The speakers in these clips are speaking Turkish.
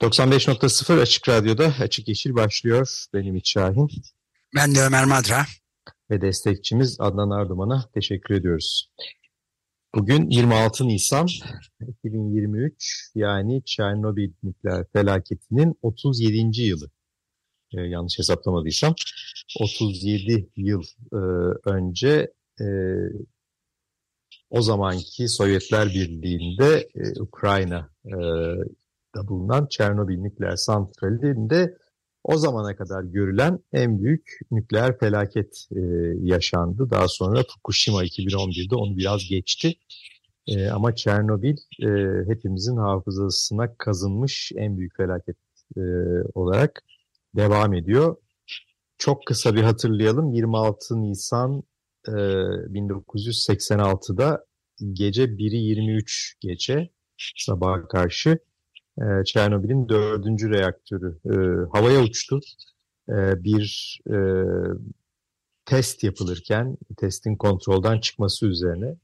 95.0 Açık Radyo'da Açık Yeşil başlıyor. Benim İç Şahin. Ben de Ömer Madra. Ve destekçimiz Adnan Arduman'a teşekkür ediyoruz. Bugün 26 Nisan 2023 yani Çernobil nükleer felaketinin 37. yılı. Ee, yanlış hesaplamadıysam 37 yıl e, önce e, o zamanki Sovyetler Birliği'nde e, Ukrayna e, da bulunan Çernobil nükleer santralinde o zamana kadar görülen en büyük nükleer felaket e, yaşandı. Daha sonra Fukushima 2011'de onu biraz geçti. E, ama Çernobil e, hepimizin hafızasına kazınmış en büyük felaket e, olarak devam ediyor. Çok kısa bir hatırlayalım. 26 Nisan e, 1986'da gece 1'i 23 gece sabaha karşı e, Çernobil'in dördüncü reaktörü. E, havaya uçtu. E, bir e, test yapılırken, testin kontrolden çıkması üzerine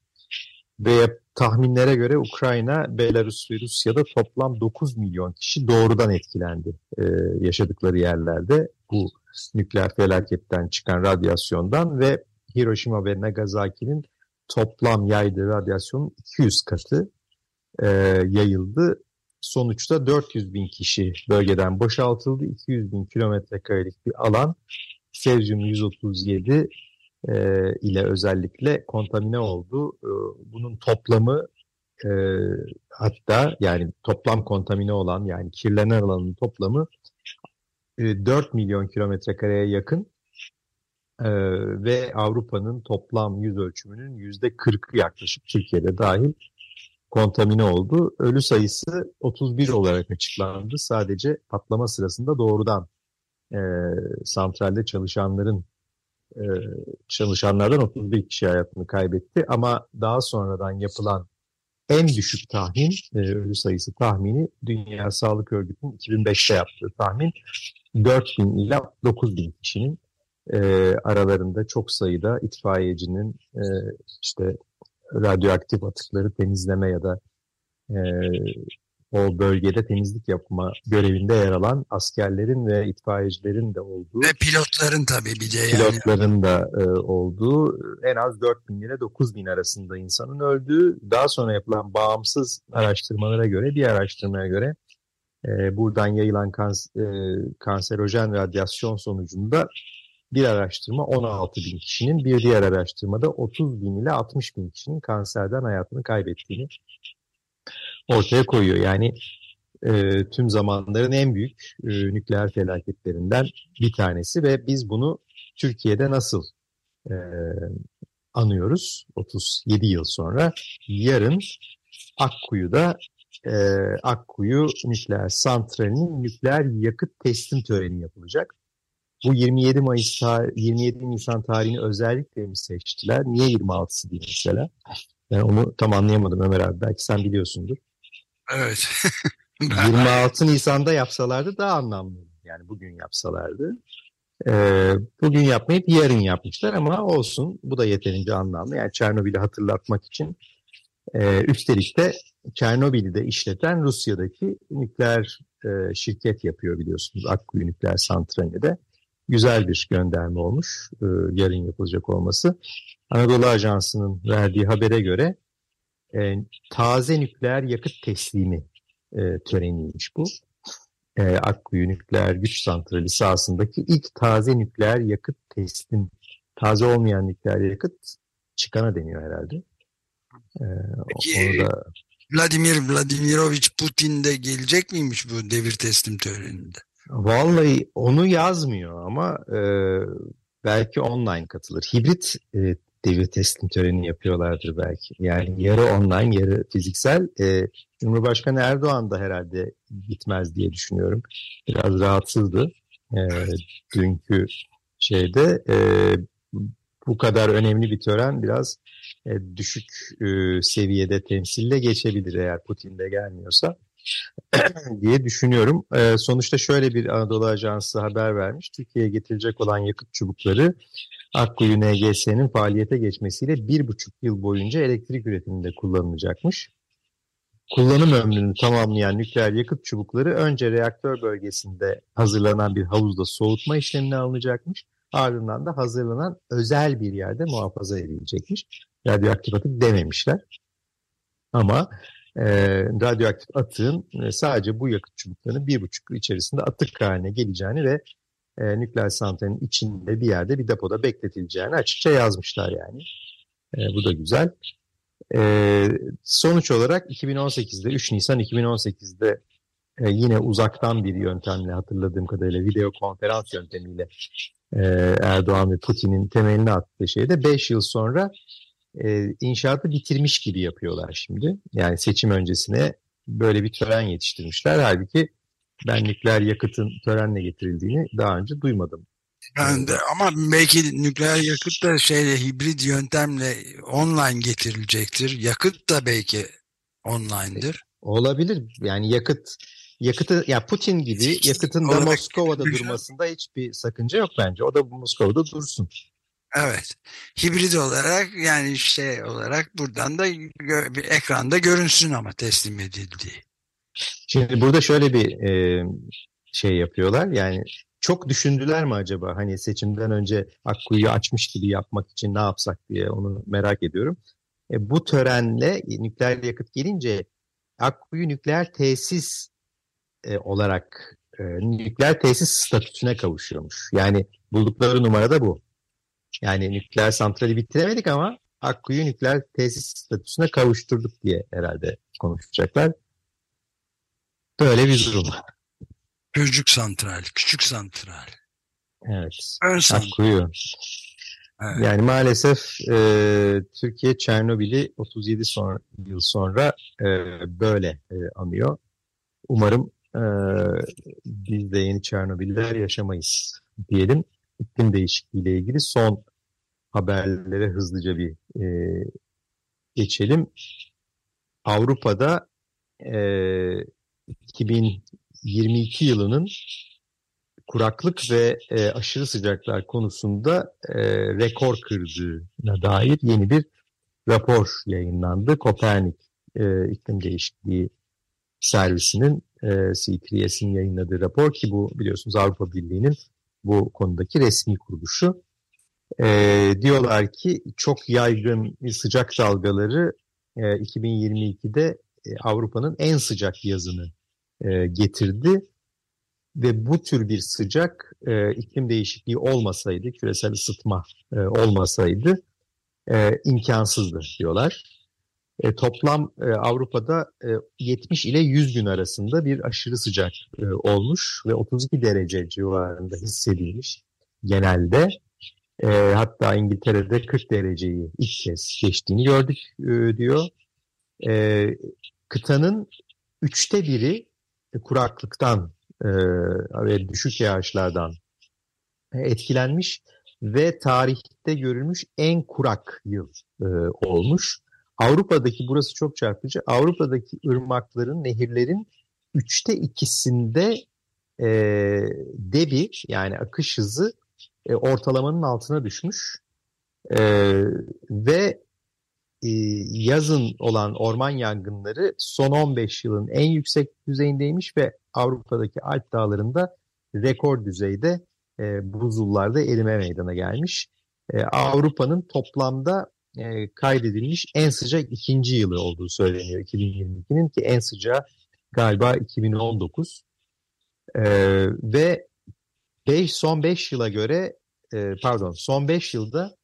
ve tahminlere göre Ukrayna, Belarus ve Rusya'da toplam 9 milyon kişi doğrudan etkilendi e, yaşadıkları yerlerde. Bu nükleer felaketten çıkan radyasyondan ve Hiroşima ve Nagasaki'nin toplam yaydığı radyasyonun 200 katı e, yayıldı sonuçta 400 bin kişi bölgeden boşaltıldı. 200 bin kilometre karelik bir alan Cesium 137 e, ile özellikle kontamine oldu. E, bunun toplamı e, hatta yani toplam kontamine olan yani kirlenen alanın toplamı e, 4 milyon kilometre kareye yakın e, ve Avrupa'nın toplam yüz ölçümünün yüzde 40'ı yaklaşık Türkiye'de dahil kontamine oldu. Ölü sayısı 31 olarak açıklandı. Sadece patlama sırasında doğrudan e, santralde çalışanların e, çalışanlardan 31 kişi hayatını kaybetti. Ama daha sonradan yapılan en düşük tahmin, e, ölü sayısı tahmini Dünya Sağlık Örgütü'nün 2005'te yaptığı tahmin 4000 ila 9000 kişinin e, aralarında çok sayıda itfaiyecinin e, işte radyoaktif atıkları temizleme ya da e, o bölgede temizlik yapma görevinde yer alan askerlerin ve itfaiyecilerin de olduğu ve pilotların tabii bir de yani. pilotların da e, olduğu en az 4 bin ile 9 bin arasında insanın öldüğü daha sonra yapılan bağımsız araştırmalara göre bir araştırmaya göre e, buradan yayılan kans, e, kanserojen radyasyon sonucunda bir araştırma 16 bin kişinin, bir diğer araştırmada 30 bin ile 60 bin kişinin kanserden hayatını kaybettiğini ortaya koyuyor. Yani e, tüm zamanların en büyük e, nükleer felaketlerinden bir tanesi ve biz bunu Türkiye'de nasıl e, anıyoruz 37 yıl sonra? Yarın Akkuyu'da e, Akkuyu nükleer santralinin nükleer yakıt teslim töreni yapılacak. Bu 27 Mayıs 27 Nisan tarihini özellikle mi seçtiler? Niye 26'sı değil mesela? Ben onu tam anlayamadım Ömer abi. Belki sen biliyorsundur. Evet. 26 Nisan'da yapsalardı daha anlamlı. Yani bugün yapsalardı. Ee, bugün yapmayıp yarın yapmışlar ama olsun. Bu da yeterince anlamlı. Yani Çernobil'i hatırlatmak için. Ee, üstelik de Çernobil'i de işleten Rusya'daki nükleer e, şirket yapıyor biliyorsunuz. Akkuyu Nükleer Santrali'de güzel bir gönderme olmuş e, yarın yapılacak olması. Anadolu Ajansı'nın verdiği habere göre e, taze nükleer yakıt teslimi e, töreniymiş bu. E, Akkuyu Nükleer Güç Santrali sahasındaki ilk taze nükleer yakıt teslim, taze olmayan nükleer yakıt çıkana deniyor herhalde. E, Peki, onu da... Vladimir Vladimirovich Putin de gelecek miymiş bu devir teslim töreninde? Vallahi onu yazmıyor ama e, belki online katılır. Hibrit e, devir teslim töreni yapıyorlardır belki. Yani yarı online, yarı fiziksel. E, Cumhurbaşkanı Erdoğan da herhalde gitmez diye düşünüyorum. Biraz rahatsızdı e, dünkü şeyde. E, bu kadar önemli bir tören biraz e, düşük e, seviyede temsille geçebilir eğer Putin de gelmiyorsa diye düşünüyorum. E, sonuçta şöyle bir Anadolu Ajansı haber vermiş. Türkiye'ye getirecek olan yakıt çubukları Akkuyu NGS'nin faaliyete geçmesiyle bir buçuk yıl boyunca elektrik üretiminde kullanılacakmış. Kullanım ömrünü tamamlayan nükleer yakıt çubukları önce reaktör bölgesinde hazırlanan bir havuzda soğutma işlemine alınacakmış. Ardından da hazırlanan özel bir yerde muhafaza edilecekmiş. Radyoaktif atık dememişler. Ama e, radyoaktif atığın e, sadece bu yakıt çubuklarının bir buçuk yıl içerisinde atık haline geleceğini ve e, nükleer santralin içinde bir yerde bir depoda bekletileceğini açıkça yazmışlar yani. E, bu da güzel. E, sonuç olarak 2018'de 3 Nisan 2018'de e, yine uzaktan bir yöntemle hatırladığım kadarıyla video konferans yöntemiyle e, Erdoğan ve Putin'in temelini attığı şeyde 5 yıl sonra e, inşaatı bitirmiş gibi yapıyorlar şimdi. Yani seçim öncesine böyle bir tören yetiştirmişler. Halbuki ben nükleer yakıtın törenle getirildiğini daha önce duymadım. Ben de, ama belki nükleer yakıt da şeyle hibrit yöntemle online getirilecektir. Yakıt da belki online'dır. Olabilir. Yani yakıt yakıtı ya Putin gibi yakıtın da Moskova'da durmasında hiçbir sakınca yok bence. O da Moskova'da dursun. Evet. Hibrit olarak yani şey olarak buradan da bir ekranda görünsün ama teslim edildiği. Şimdi burada şöyle bir e, şey yapıyorlar. Yani çok düşündüler mi acaba? Hani seçimden önce Akkuyu'yu açmış gibi yapmak için ne yapsak diye onu merak ediyorum. E, bu törenle nükleer yakıt gelince Akkuyu nükleer tesis e, olarak e, nükleer tesis statüsüne kavuşuyormuş. Yani buldukları numara da bu. Yani nükleer santrali bitiremedik ama Akkuyu nükleer tesis statüsüne kavuşturduk diye herhalde konuşacaklar. Böyle bir durum. Çocuk santral, küçük santral. Evet. Ön santral. Akkuyu. Evet. Yani maalesef e, Türkiye Çernobil'i 37 sonra, yıl sonra e, böyle e, anıyor. Umarım e, biz de yeni Çernobil'ler yaşamayız diyelim. İklim değişikliğiyle ilgili son haberlere hızlıca bir e, geçelim. Avrupa'da e, 2022 yılının kuraklık ve e, aşırı sıcaklar konusunda e, rekor kırdığına dair yeni bir rapor yayınlandı. Kopernik e, iklim değişikliği servisinin e, C3S'in yayınladığı rapor ki bu biliyorsunuz Avrupa Birliği'nin bu konudaki resmi kuruluşu. E, diyorlar ki çok yaygın sıcak dalgaları e, 2022'de e, Avrupa'nın en sıcak yazını e, getirdi. Ve bu tür bir sıcak e, iklim değişikliği olmasaydı, küresel ısıtma e, olmasaydı e, imkansızdı diyorlar. E, toplam e, Avrupa'da e, 70 ile 100 gün arasında bir aşırı sıcak e, olmuş ve 32 derece civarında hissedilmiş genelde. E, hatta İngiltere'de 40 dereceyi ilk kez geçtiğini gördük e, diyor. E, kıtanın üçte biri kuraklıktan e, ve düşük yağışlardan etkilenmiş ve tarihte görülmüş en kurak yıl e, olmuş. Avrupa'daki burası çok çarpıcı. Avrupa'daki ırmakların, nehirlerin üçte ikisinde e, debi yani akış hızı e, ortalamanın altına düşmüş. E, ve e, yazın olan orman yangınları son 15 yılın en yüksek düzeyindeymiş ve Avrupa'daki Alp dağlarında rekor düzeyde e, buzullarda erime meydana gelmiş. E, Avrupa'nın toplamda e, kaydedilmiş en sıcak ikinci yılı olduğu söyleniyor 2022'nin ki en sıcağı galiba 2019 e, ve beş, son 5 yıla göre e, pardon son 5 yılda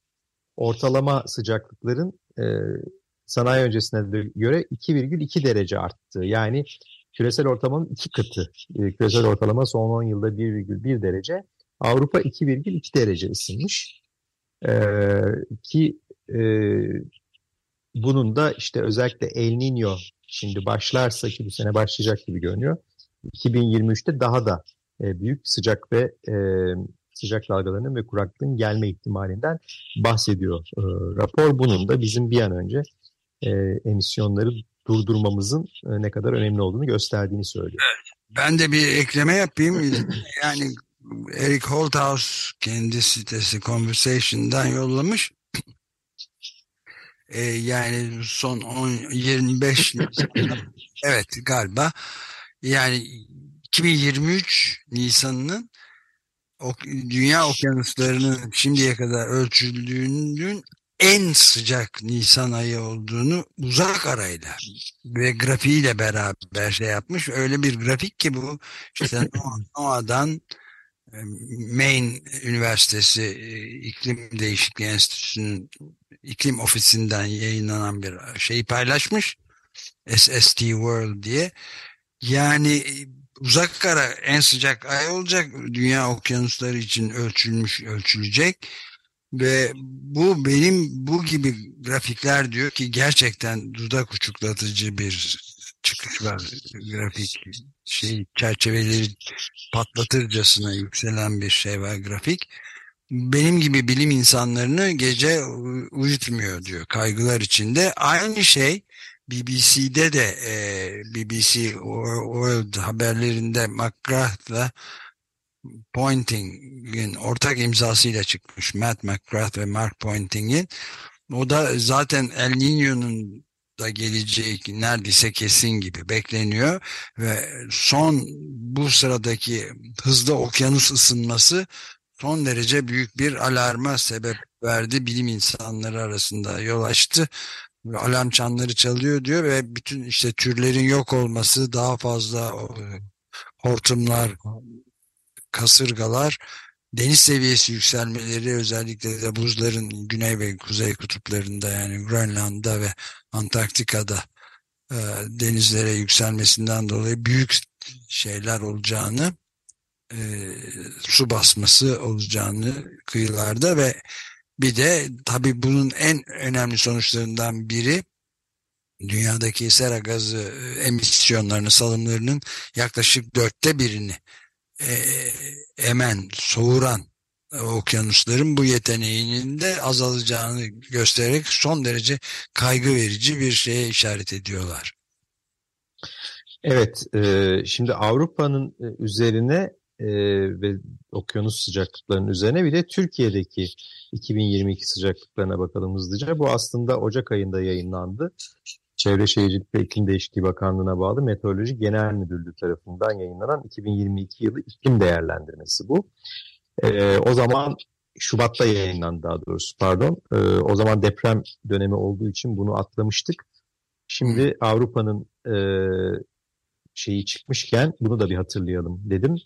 ortalama sıcaklıkların e, sanayi öncesine göre 2,2 derece arttı. Yani küresel ortalamanın iki katı. E, küresel ortalama son 10 yılda 1,1 derece. Avrupa 2,2 derece ısınmış. E, ki bunun da işte özellikle El Niño şimdi başlarsa ki bu sene başlayacak gibi görünüyor. 2023'te daha da e, büyük sıcak ve e, sıcak dalgalarının ve kuraklığın gelme ihtimalinden bahsediyor e, rapor. Bunun da bizim bir an önce e, emisyonları durdurmamızın e, ne kadar önemli olduğunu gösterdiğini söylüyor. Ben de bir ekleme yapayım. yani Eric Holthaus kendi sitesi Conversation'dan yollamış. E, yani son 10, 25 evet galiba. Yani 2023 Nisan'ının dünya okyanuslarının şimdiye kadar ölçüldüğünün en sıcak Nisan ayı olduğunu uzak arayla ve grafiğiyle beraber şey yapmış. Öyle bir grafik ki bu. İşte Noah'dan e, Maine Üniversitesi e, İklim Değişikliği Enstitüsü'nün iklim ofisinden yayınlanan bir şeyi paylaşmış. SST World diye. Yani uzak kara en sıcak ay olacak. Dünya okyanusları için ölçülmüş, ölçülecek. Ve bu benim bu gibi grafikler diyor ki gerçekten dudak uçuklatıcı bir çıkış var. Grafik şey çerçeveleri patlatırcasına yükselen bir şey var grafik. Benim gibi bilim insanlarını gece uyutmuyor diyor kaygılar içinde. Aynı şey BBC'de de e, BBC World haberlerinde McGrath'la Pointing'in ortak imzasıyla çıkmış. Matt McGrath ve Mark Pointing'in. O da zaten El Niño'nun da geleceği neredeyse kesin gibi bekleniyor ve son bu sıradaki hızlı okyanus ısınması son derece büyük bir alarma sebep verdi. Bilim insanları arasında yol açtı alarm çanları çalıyor diyor ve bütün işte türlerin yok olması daha fazla hortumlar kasırgalar deniz seviyesi yükselmeleri özellikle de buzların güney ve kuzey kutuplarında yani Grönland'da ve Antarktika'da e, denizlere yükselmesinden dolayı büyük şeyler olacağını e, su basması olacağını kıyılarda ve bir de tabii bunun en önemli sonuçlarından biri dünyadaki sera gazı e, emisyonlarının salımlarının yaklaşık dörtte birini e, emen, soğuran okyanusların bu yeteneğinin de azalacağını göstererek son derece kaygı verici bir şeye işaret ediyorlar. Evet, e, şimdi Avrupa'nın e, üzerine e, ve okyanus sıcaklıklarının üzerine bir de Türkiye'deki 2022 sıcaklıklarına bakalım hızlıca. Bu aslında Ocak ayında yayınlandı. Çevre Şehircilik ve İklim Değişikliği Bakanlığı'na bağlı Meteoroloji Genel Müdürlüğü tarafından yayınlanan 2022 yılı iklim değerlendirmesi bu. Ee, o zaman Şubat'ta yayınlandı daha doğrusu pardon. Ee, o zaman deprem dönemi olduğu için bunu atlamıştık. Şimdi Avrupa'nın e, şeyi çıkmışken bunu da bir hatırlayalım dedim.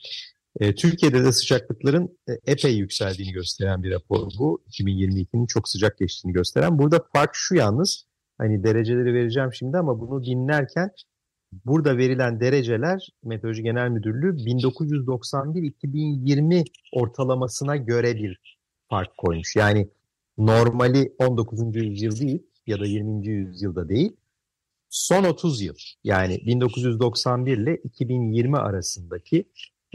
E, Türkiye'de de sıcaklıkların e, epey yükseldiğini gösteren bir rapor bu. 2022'nin çok sıcak geçtiğini gösteren. Burada fark şu yalnız, hani dereceleri vereceğim şimdi ama bunu dinlerken burada verilen dereceler Meteoroloji Genel Müdürlüğü 1991-2020 ortalamasına göre bir fark koymuş. Yani normali 19. yüzyıl değil ya da 20. yüzyılda değil. Son 30 yıl yani 1991 ile 2020 arasındaki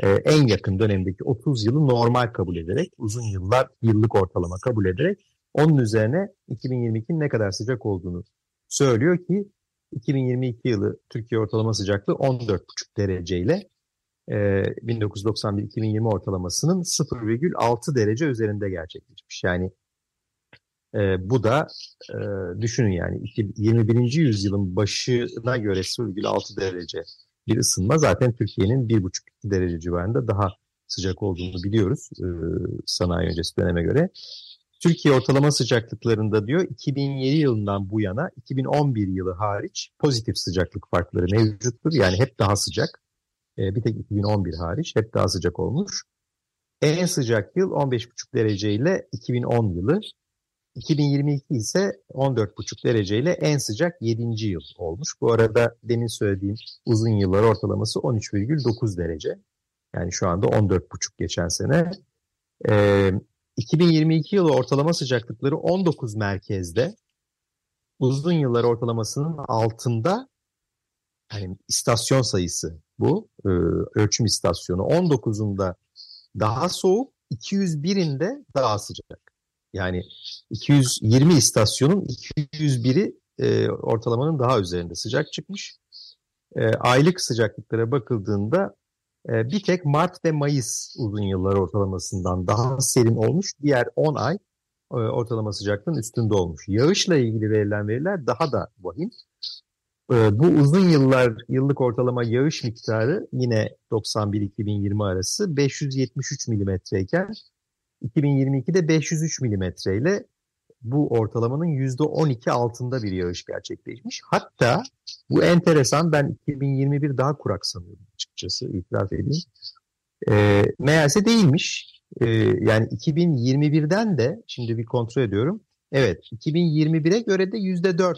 e, en yakın dönemdeki 30 yılı normal kabul ederek, uzun yıllar yıllık ortalama kabul ederek onun üzerine 2022'nin ne kadar sıcak olduğunu söylüyor ki 2022 yılı Türkiye ortalama sıcaklığı 14,5 dereceyle e, 1991-2020 ortalamasının 0,6 derece üzerinde gerçekleşmiş. Yani e, bu da e, düşünün yani 21. yüzyılın başına göre 0,6 derece bir ısınma zaten Türkiye'nin 1,5 derece civarında daha sıcak olduğunu biliyoruz e, sanayi öncesi döneme göre. Türkiye ortalama sıcaklıklarında diyor 2007 yılından bu yana 2011 yılı hariç pozitif sıcaklık farkları mevcuttur. Yani hep daha sıcak. E, bir tek 2011 hariç hep daha sıcak olmuş. En sıcak yıl 15,5 derece ile 2010 yılı. 2022 ise 14,5 dereceyle en sıcak 7. yıl olmuş. Bu arada demin söylediğim uzun yıllar ortalaması 13,9 derece. Yani şu anda 14,5 geçen sene. Ee, 2022 yılı ortalama sıcaklıkları 19 merkezde uzun yıllar ortalamasının altında yani istasyon sayısı bu e, ölçüm istasyonu 19'unda daha soğuk 201'inde daha sıcak. Yani 220 istasyonun 201'i e, ortalamanın daha üzerinde sıcak çıkmış. E, aylık sıcaklıklara bakıldığında bir tek Mart ve Mayıs uzun yıllar ortalamasından daha serin olmuş. Diğer 10 ay e, ortalama sıcaklığın üstünde olmuş. Yağışla ilgili verilen veriler daha da vahim. E, bu uzun yıllar yıllık ortalama yağış miktarı yine 91-2020 arası 573 milimetreyken 2022'de 503 milimetre ile bu ortalamanın %12 altında bir yağış gerçekleşmiş. Hatta bu enteresan ben 2021 daha kurak sanıyordum açıkçası itiraf edeyim. E, meğerse değilmiş. E, yani 2021'den de şimdi bir kontrol ediyorum. Evet 2021'e göre de %4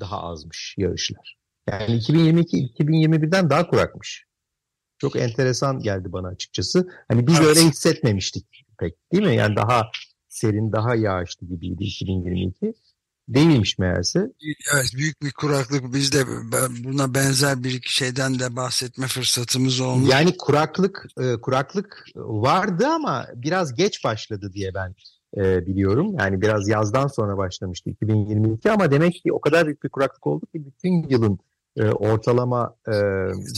daha azmış yağışlar. Yani 2022-2021'den daha kurakmış. Çok enteresan geldi bana açıkçası. Hani biz evet. öyle hissetmemiştik pek değil mi? Yani daha serin, daha yağışlı gibiydi 2022. Değilmiş meğerse. Evet büyük bir kuraklık. Biz de buna benzer bir iki şeyden de bahsetme fırsatımız olmuş. Yani kuraklık e, kuraklık vardı ama biraz geç başladı diye ben e, biliyorum. Yani biraz yazdan sonra başlamıştı 2022 ama demek ki o kadar büyük bir kuraklık oldu ki bütün yılın e, ortalama e,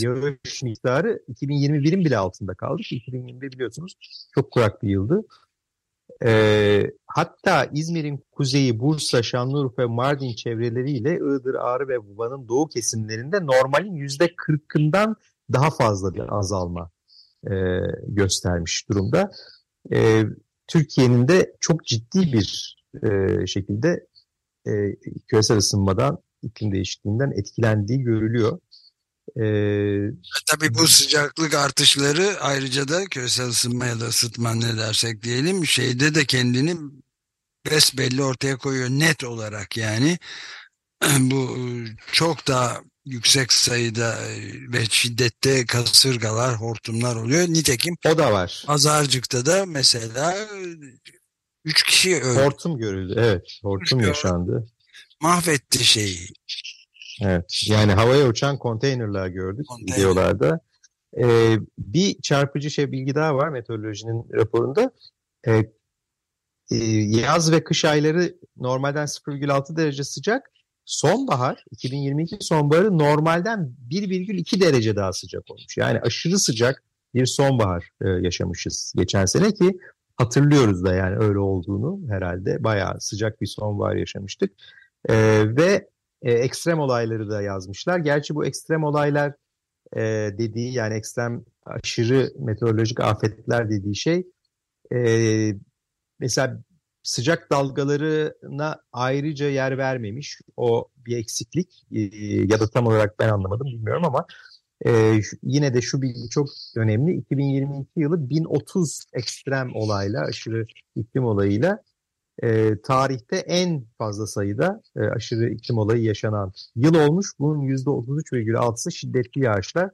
yağış miktarı 2021'in bile altında kaldı. 2021 biliyorsunuz çok kurak bir yıldı. E, hatta İzmir'in kuzeyi Bursa, Şanlıurfa Mardin çevreleriyle Iğdır, Ağrı ve Van'ın doğu kesimlerinde normalin yüzde kırkından daha fazla bir azalma e, göstermiş durumda. E, Türkiye'nin de çok ciddi bir e, şekilde e, küresel ısınmadan, iklim değişikliğinden etkilendiği görülüyor. Ee, Tabii bu sıcaklık artışları ayrıca da küresel ısınma ya da ısıtma ne dersek diyelim şeyde de kendini besbelli ortaya koyuyor net olarak yani bu çok daha yüksek sayıda ve şiddette kasırgalar, hortumlar oluyor. Nitekim o da var. Azarcık'ta da mesela üç kişi öldü. Hortum görüldü. Evet, hortum yaşandı. Mahvetti şeyi. Evet. Yani havaya uçan konteynerler gördük Konteyner. videolarda. Ee, bir çarpıcı şey bilgi daha var meteorolojinin raporunda. Ee, e, yaz ve kış ayları normalden 0,6 derece sıcak. Sonbahar, 2022 sonbaharı normalden 1,2 derece daha sıcak olmuş. Yani aşırı sıcak bir sonbahar e, yaşamışız geçen sene ki hatırlıyoruz da yani öyle olduğunu herhalde. Bayağı sıcak bir sonbahar yaşamıştık. E, ve e, ekstrem olayları da yazmışlar. Gerçi bu ekstrem olaylar e, dediği yani ekstrem aşırı meteorolojik afetler dediği şey e, mesela sıcak dalgalarına ayrıca yer vermemiş. O bir eksiklik e, ya da tam olarak ben anlamadım bilmiyorum ama e, yine de şu bilgi çok önemli. 2022 yılı 1030 ekstrem olayla, aşırı iklim olayıyla e, tarihte en fazla sayıda e, aşırı iklim olayı yaşanan yıl olmuş. Bunun %33,6'sı şiddetli yağışlar,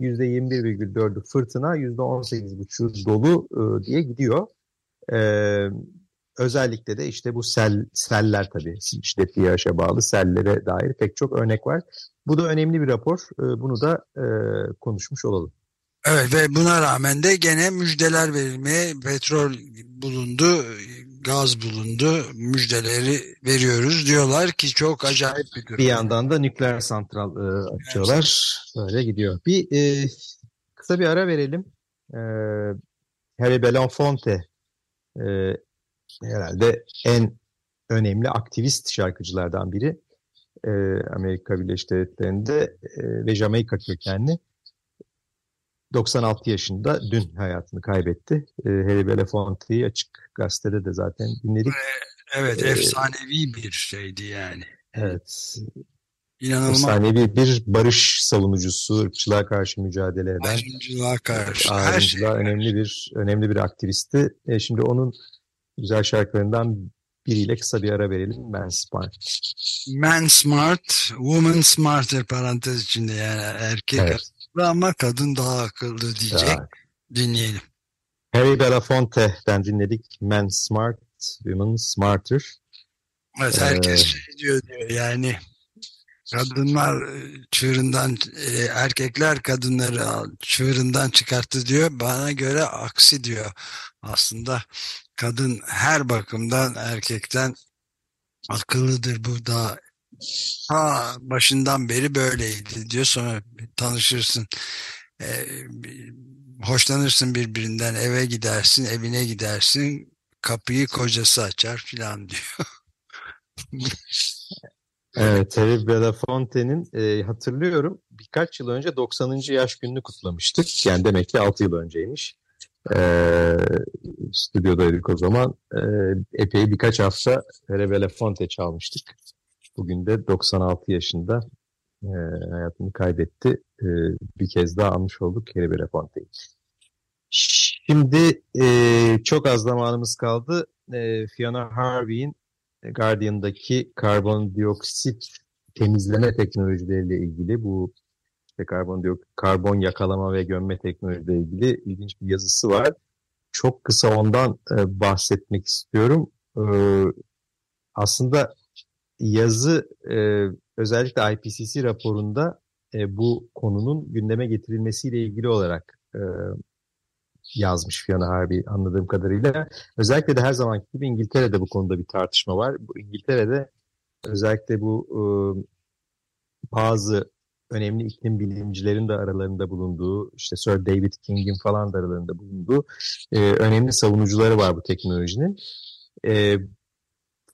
%21,4'ü fırtına, %18,5'u dolu e, diye gidiyor. E, özellikle de işte bu sel seller tabii şiddetli yağışa bağlı sellere dair pek çok örnek var. Bu da önemli bir rapor. E, bunu da e, konuşmuş olalım. Evet ve buna rağmen de gene müjdeler verilmeye petrol bulundu, gaz bulundu, müjdeleri veriyoruz diyorlar ki çok acayip bir durum. Bir yandan da nükleer santral e, açıyorlar. Böyle gidiyor. Bir e, kısa bir ara verelim. E, Harry Belafonte e, herhalde en önemli aktivist şarkıcılardan biri. E, Amerika Birleşik Devletleri'nde e, ve Jamaika kökenli. 96 yaşında dün hayatını kaybetti. E, Harry Belafonte'yi açık gazetede de zaten dinledik. Evet, ee, efsanevi bir şeydi yani. Evet. İnanılmaz. Efsanevi bir barış savunucusu, ırkçılığa karşı mücadele eden. Ayrımcılığa karşı. Ayrımcılığa şey. önemli bir önemli bir aktivisti. E, şimdi onun güzel şarkılarından biriyle kısa bir ara verelim. Man Smart. Man Smart, Woman Smarter parantez içinde yani erkek evet. Ama kadın daha akıllı diyecek. Ya. Dinleyelim. Harry Belafonte'den dinledik. Men Smart, Women Smarter. Evet herkes ee, şey diyor, diyor yani kadınlar çığırından erkekler kadınları çığırından çıkarttı diyor. Bana göre aksi diyor. Aslında kadın her bakımdan erkekten akıllıdır. Bu da ha başından beri böyleydi diyor. Sonra tanışırsın. E, hoşlanırsın birbirinden eve gidersin evine gidersin kapıyı kocası açar filan diyor. evet Terry Belafonte'nin e, hatırlıyorum birkaç yıl önce 90. yaş gününü kutlamıştık. Yani demek ki 6 yıl önceymiş. E, stüdyodaydık o zaman. E, epey birkaç hafta Terry Belafonte çalmıştık. Bugün de 96 yaşında e, hayatını kaybetti. E, bir kez daha almış olduk Terry Belafonte'yi. Şimdi e, çok az zamanımız kaldı. E, Fiona Harvey'in Guardian'daki karbondioksit temizleme teknolojileriyle ilgili bu işte karbon, karbon yakalama ve gömme teknolojileriyle ilgili ilginç bir yazısı var. Çok kısa ondan e, bahsetmek istiyorum. E, aslında yazı e, özellikle IPCC raporunda e, bu konunun gündeme getirilmesiyle ilgili olarak e, yazmış Fiona Harvey anladığım kadarıyla. Özellikle de her zamanki gibi İngiltere'de bu konuda bir tartışma var. Bu İngiltere'de özellikle bu e, bazı önemli iklim bilimcilerin de aralarında bulunduğu, işte Sir David King'in falan da aralarında bulunduğu e, önemli savunucuları var bu teknolojinin. E,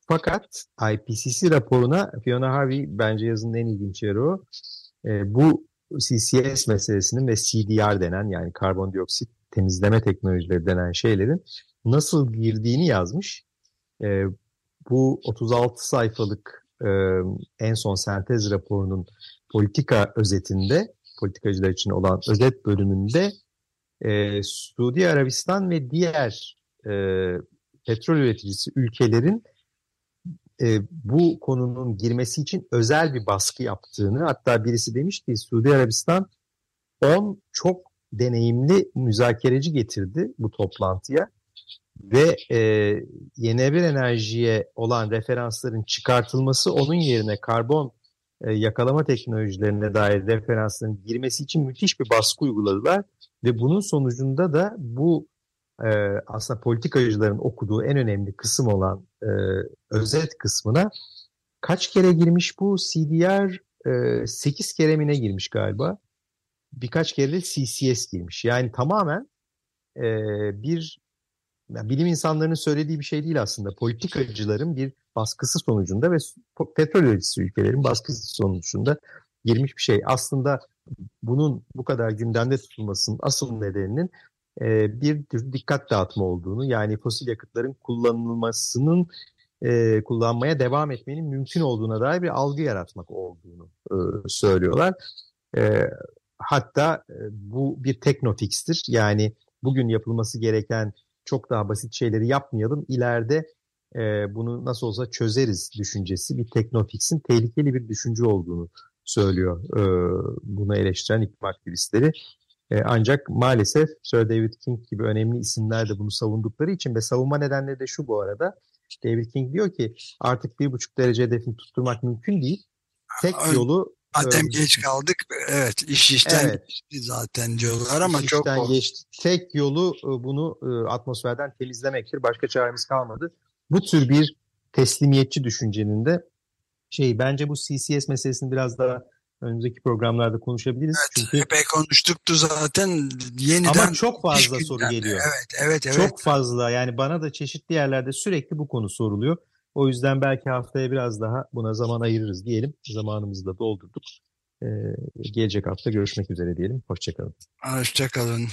fakat IPCC raporuna Fiona Harvey bence yazının en ilginç yeri o. E, bu CCS meselesinin ve CDR denen yani karbondioksit temizleme teknolojileri denen şeylerin nasıl girdiğini yazmış. E, bu 36 sayfalık e, en son sentez raporunun politika özetinde, politikacılar için olan özet bölümünde e, Suudi Arabistan ve diğer e, petrol üreticisi ülkelerin e, bu konunun girmesi için özel bir baskı yaptığını hatta birisi demiş ki Suudi Arabistan 10 çok deneyimli müzakereci getirdi bu toplantıya ve e, yenilenebilir enerjiye olan referansların çıkartılması onun yerine karbon e, yakalama teknolojilerine dair referansların girmesi için müthiş bir baskı uyguladılar ve bunun sonucunda da bu e, aslında politikacıların okuduğu en önemli kısım olan e, özet kısmına kaç kere girmiş bu CDR e, 8 kere mi ne girmiş galiba birkaç kere de CCS girmiş. Yani tamamen e, bir yani bilim insanlarının söylediği bir şey değil aslında. Politikacıların bir baskısı sonucunda ve petrol üreticisi ülkelerin baskısı sonucunda girmiş bir şey. Aslında bunun bu kadar gündemde tutulmasının asıl nedeninin e, bir tür dikkat dağıtma olduğunu yani fosil yakıtların kullanılmasının e, kullanmaya devam etmenin mümkün olduğuna dair bir algı yaratmak olduğunu e, söylüyorlar. E, Hatta e, bu bir teknofixtir. Yani bugün yapılması gereken çok daha basit şeyleri yapmayalım. İleride e, bunu nasıl olsa çözeriz düşüncesi bir teknofixin tehlikeli bir düşünce olduğunu söylüyor e, bunu eleştiren iklim aktivistleri. E, ancak maalesef Sir David King gibi önemli isimler de bunu savundukları için ve savunma nedenleri de şu bu arada. David King diyor ki artık bir buçuk derece hedefini tutturmak mümkün değil. Tek yolu Madem geç kaldık evet iş işten evet. geçti zaten diyorlar ama iş çok işten geçti. Tek yolu e, bunu e, atmosferden temizlemektir. Başka çaremiz kalmadı. Bu tür bir teslimiyetçi düşüncenin de şey bence bu CCS meselesini biraz daha önümüzdeki programlarda konuşabiliriz. Evet, Çünkü epey konuştuktu zaten. Yeniden Ama çok fazla soru geliyor. Evet, evet, evet. Çok fazla yani bana da çeşitli yerlerde sürekli bu konu soruluyor. O yüzden belki haftaya biraz daha buna zaman ayırırız diyelim. Zamanımızı da doldurduk. Ee, gelecek hafta görüşmek üzere diyelim. Hoşçakalın. Hoşçakalın.